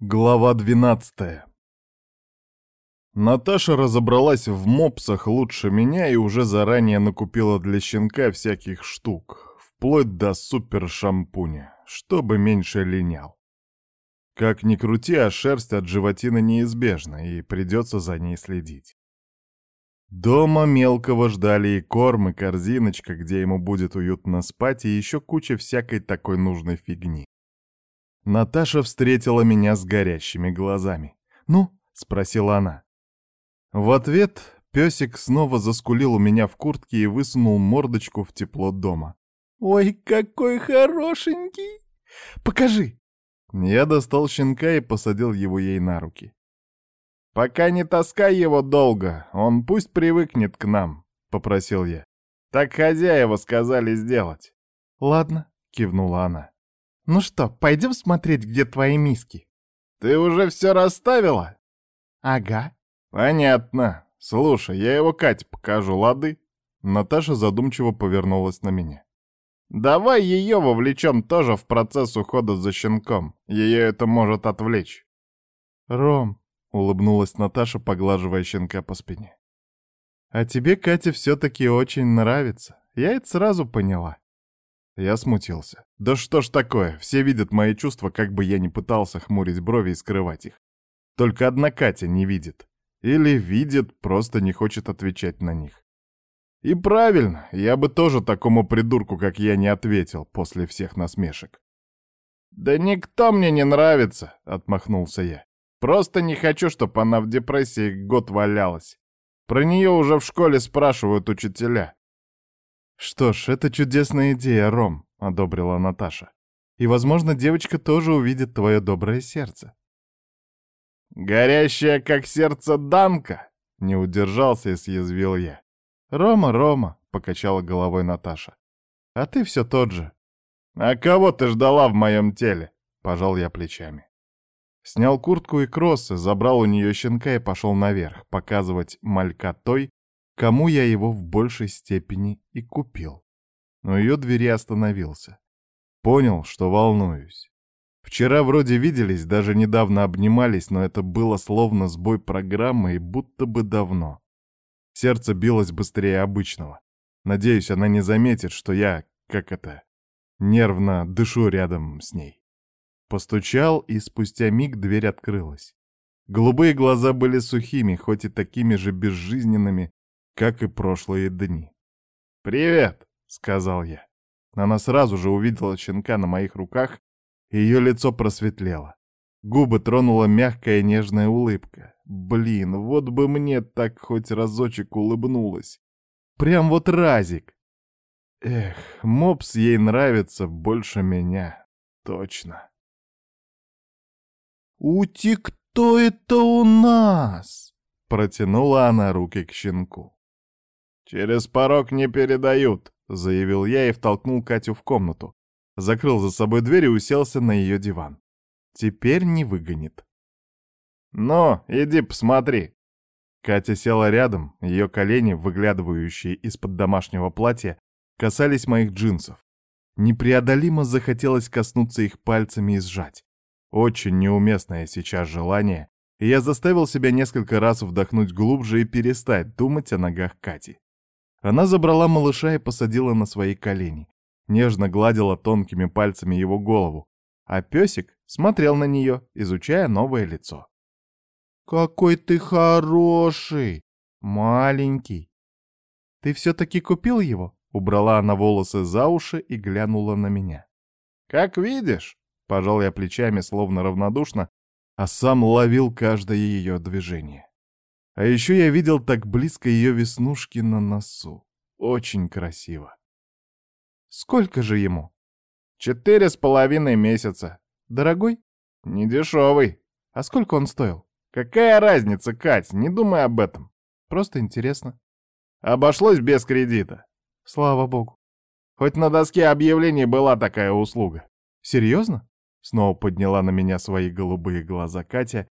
Глава 12 Наташа разобралась в мопсах лучше меня и уже заранее накупила для щенка всяких штук, вплоть до супер-шампуня, чтобы меньше линял. Как ни крути, а шерсть от животины неизбежна, и придется за ней следить. Дома мелкого ждали и корм, и корзиночка, где ему будет уютно спать, и еще куча всякой такой нужной фигни. Наташа встретила меня с горящими глазами. «Ну?» — спросила она. В ответ песик снова заскулил у меня в куртке и высунул мордочку в тепло дома. «Ой, какой хорошенький! Покажи!» Я достал щенка и посадил его ей на руки. «Пока не таскай его долго, он пусть привыкнет к нам», — попросил я. «Так хозяева сказали сделать». «Ладно», — кивнула она. Ну что, пойдем смотреть, где твои миски? Ты уже все расставила? Ага. Понятно. Слушай, я его Кате покажу, лады? Наташа задумчиво повернулась на меня. Давай ее вовлечем тоже в процесс ухода за щенком. Ее это может отвлечь. Ром, улыбнулась Наташа, поглаживая щенка по спине. А тебе, Катя, все-таки очень нравится. Я это сразу поняла. Я смутился. Да что ж такое, все видят мои чувства, как бы я ни пытался хмурить брови и скрывать их. Только одна Катя не видит. Или видит, просто не хочет отвечать на них. И правильно, я бы тоже такому придурку, как я, не ответил после всех насмешек. «Да никто мне не нравится», — отмахнулся я. «Просто не хочу, чтобы она в депрессии год валялась. Про нее уже в школе спрашивают учителя. «Что ж, это чудесная идея, Ром», — одобрила Наташа. «И, возможно, девочка тоже увидит твое доброе сердце». «Горящее, как сердце Данка!» — не удержался и съязвил я. «Рома, Рома!» — покачала головой Наташа. «А ты все тот же». «А кого ты ждала в моем теле?» — пожал я плечами. Снял куртку и кроссы, забрал у нее щенка и пошел наверх, показывать малька той, кому я его в большей степени и купил. Но ее двери остановился. Понял, что волнуюсь. Вчера вроде виделись, даже недавно обнимались, но это было словно сбой программы и будто бы давно. Сердце билось быстрее обычного. Надеюсь, она не заметит, что я, как это, нервно дышу рядом с ней. Постучал, и спустя миг дверь открылась. Голубые глаза были сухими, хоть и такими же безжизненными, как и прошлые дни. «Привет!» — сказал я. Она сразу же увидела щенка на моих руках, и ее лицо просветлело. Губы тронула мягкая нежная улыбка. Блин, вот бы мне так хоть разочек улыбнулась. Прям вот разик. Эх, мопс ей нравится больше меня. Точно. «Ути, кто это у нас?» Протянула она руки к щенку. «Через порог не передают», — заявил я и втолкнул Катю в комнату. Закрыл за собой дверь и уселся на ее диван. Теперь не выгонит. «Ну, иди посмотри». Катя села рядом, ее колени, выглядывающие из-под домашнего платья, касались моих джинсов. Непреодолимо захотелось коснуться их пальцами и сжать. Очень неуместное сейчас желание, и я заставил себя несколько раз вдохнуть глубже и перестать думать о ногах Кати. Она забрала малыша и посадила на свои колени, нежно гладила тонкими пальцами его голову, а песик смотрел на нее, изучая новое лицо. «Какой ты хороший! Маленький!» «Ты все-таки купил его?» — убрала она волосы за уши и глянула на меня. «Как видишь!» — пожал я плечами, словно равнодушно, а сам ловил каждое ее движение. А еще я видел так близко ее веснушки на носу. Очень красиво. Сколько же ему? Четыре с половиной месяца. Дорогой? Недешевый. А сколько он стоил? Какая разница, Кать, не думай об этом. Просто интересно. Обошлось без кредита. Слава богу. Хоть на доске объявлений была такая услуга. Серьезно? Снова подняла на меня свои голубые глаза Катя,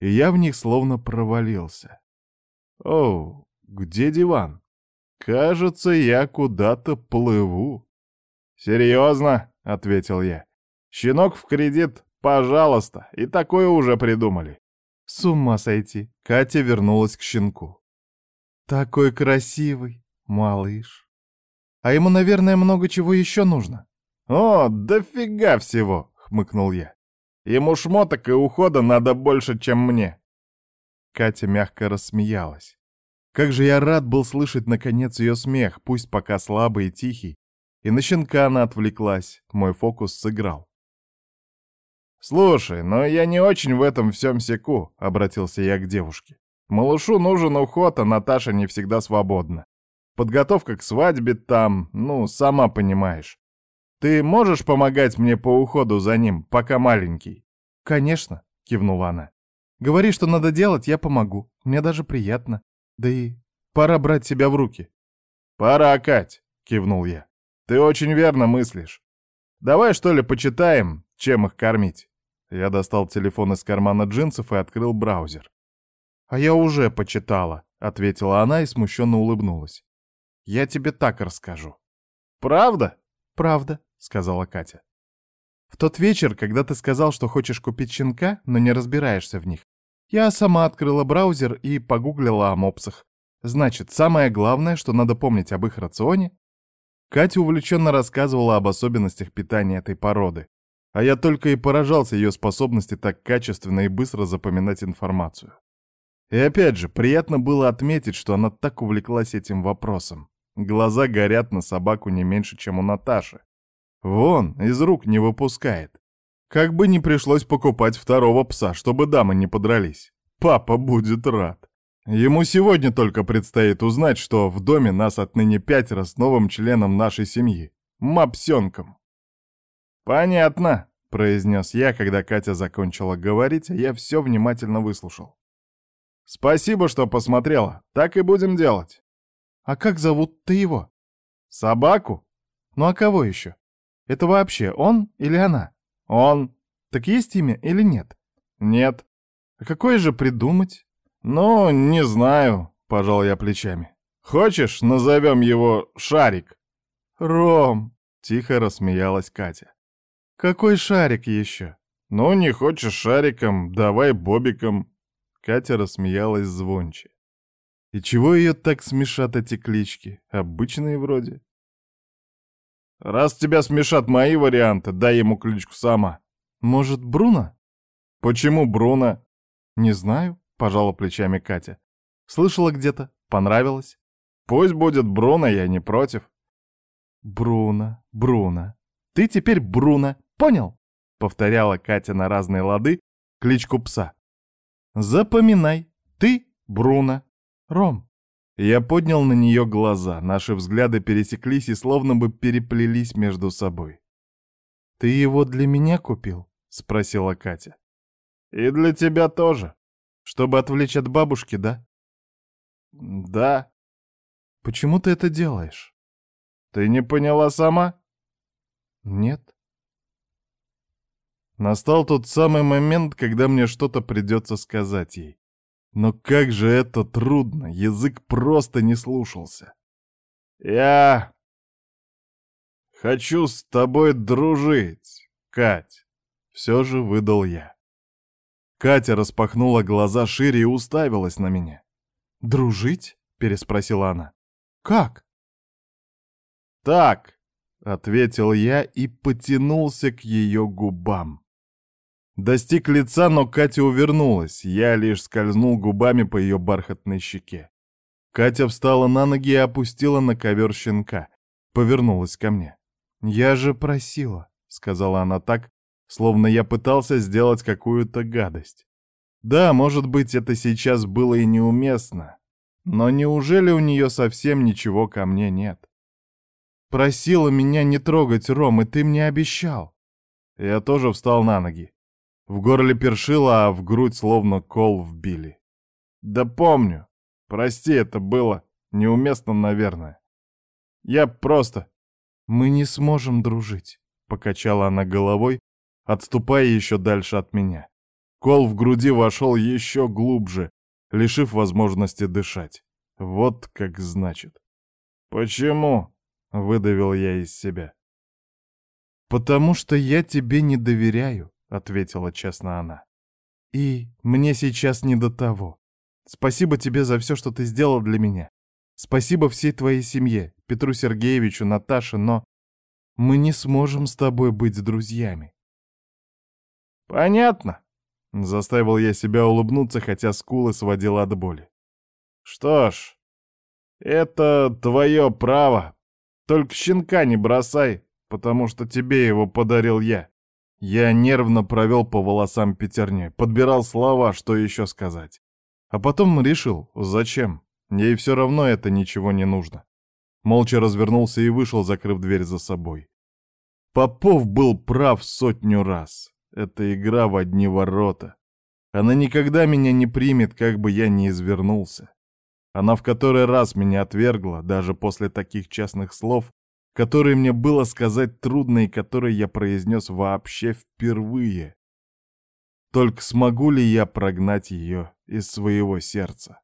и я в них словно провалился. Оу, где диван? Кажется, я куда-то плыву. Серьезно, ответил я. Щенок в кредит, Пожалуйста, и такое уже придумали. С ума сойти. Катя вернулась к щенку. Такой красивый, малыш. А ему, наверное, много чего еще нужно. О, дофига всего, хмыкнул я. Ему шмоток и ухода надо больше, чем мне. Катя мягко рассмеялась. Как же я рад был слышать, наконец, ее смех, пусть пока слабый и тихий. И на щенка она отвлеклась, мой фокус сыграл. «Слушай, но я не очень в этом всем секу», — обратился я к девушке. «Малышу нужен уход, а Наташа не всегда свободна. Подготовка к свадьбе там, ну, сама понимаешь. Ты можешь помогать мне по уходу за ним, пока маленький?» «Конечно», — кивнула она. «Говори, что надо делать, я помогу. Мне даже приятно. Да и пора брать себя в руки». «Пора, Кать», — кивнул я. «Ты очень верно мыслишь. Давай, что ли, почитаем, чем их кормить?» Я достал телефон из кармана джинсов и открыл браузер. «А я уже почитала», — ответила она и смущенно улыбнулась. «Я тебе так расскажу». «Правда?» «Правда», — сказала Катя. «В тот вечер, когда ты сказал, что хочешь купить щенка, но не разбираешься в них, я сама открыла браузер и погуглила о мопсах. Значит, самое главное, что надо помнить об их рационе...» Катя увлеченно рассказывала об особенностях питания этой породы, а я только и поражался ее способности так качественно и быстро запоминать информацию. И опять же, приятно было отметить, что она так увлеклась этим вопросом. Глаза горят на собаку не меньше, чем у Наташи. Вон, из рук не выпускает. Как бы не пришлось покупать второго пса, чтобы дамы не подрались. Папа будет рад. Ему сегодня только предстоит узнать, что в доме нас отныне пятеро с новым членом нашей семьи — мапсенком. «Понятно», — произнес я, когда Катя закончила говорить, а я все внимательно выслушал. «Спасибо, что посмотрела. Так и будем делать». «А как зовут ты его?» «Собаку?» «Ну а кого еще? Это вообще он или она?» «Он». «Так есть имя или нет?» «Нет». «А какое же придумать?» «Ну, не знаю», — пожал я плечами. «Хочешь, назовем его Шарик?» «Ром», — тихо рассмеялась Катя. «Какой шарик еще?» «Ну, не хочешь шариком, давай бобиком». Катя рассмеялась звонче. И чего ее так смешат эти клички? Обычные вроде. Раз тебя смешат мои варианты, дай ему кличку сама. Может, Бруно? Почему Бруно? Не знаю, пожала плечами Катя. Слышала где-то, понравилось. Пусть будет Бруно, я не против. Бруно, Бруно. Ты теперь Бруно, Понял?» — повторяла Катя на разные лады кличку пса. «Запоминай, ты Бруно, Ром». Я поднял на нее глаза, наши взгляды пересеклись и словно бы переплелись между собой. «Ты его для меня купил?» — спросила Катя. «И для тебя тоже. Чтобы отвлечь от бабушки, да?» «Да». «Почему ты это делаешь?» «Ты не поняла сама?» «Нет». Настал тот самый момент, когда мне что-то придется сказать ей. Но как же это трудно, язык просто не слушался. «Я хочу с тобой дружить, Кать», — все же выдал я. Катя распахнула глаза шире и уставилась на меня. «Дружить?» — переспросила она. «Как?» «Так», — ответил я и потянулся к ее губам. Достиг лица, но Катя увернулась, я лишь скользнул губами по ее бархатной щеке. Катя встала на ноги и опустила на ковер щенка, повернулась ко мне. «Я же просила», — сказала она так, словно я пытался сделать какую-то гадость. Да, может быть, это сейчас было и неуместно, но неужели у нее совсем ничего ко мне нет? Просила меня не трогать, Ром, и ты мне обещал. Я тоже встал на ноги. В горле першило, а в грудь словно кол вбили. Да помню. Прости, это было неуместно, наверное. Я просто... Мы не сможем дружить, покачала она головой, отступая еще дальше от меня. Кол в груди вошел еще глубже, лишив возможности дышать. Вот как значит. «Почему?» — выдавил я из себя. «Потому что я тебе не доверяю», — ответила честно она. «И мне сейчас не до того. Спасибо тебе за все, что ты сделал для меня. Спасибо всей твоей семье, Петру Сергеевичу, Наташе, но мы не сможем с тобой быть друзьями». «Понятно», — заставил я себя улыбнуться, хотя скулы сводила от боли. «Что ж, это твое право. Только щенка не бросай, потому что тебе его подарил я». Я нервно провел по волосам пятерни, подбирал слова, что еще сказать. А потом решил, зачем? Ей все равно это ничего не нужно. Молча развернулся и вышел, закрыв дверь за собой. Попов был прав сотню раз. Это игра в одни ворота. Она никогда меня не примет, как бы я ни извернулся. Она в который раз меня отвергла, даже после таких честных слов, которые мне было сказать трудно и которые я произнес вообще впервые. Только смогу ли я прогнать ее из своего сердца?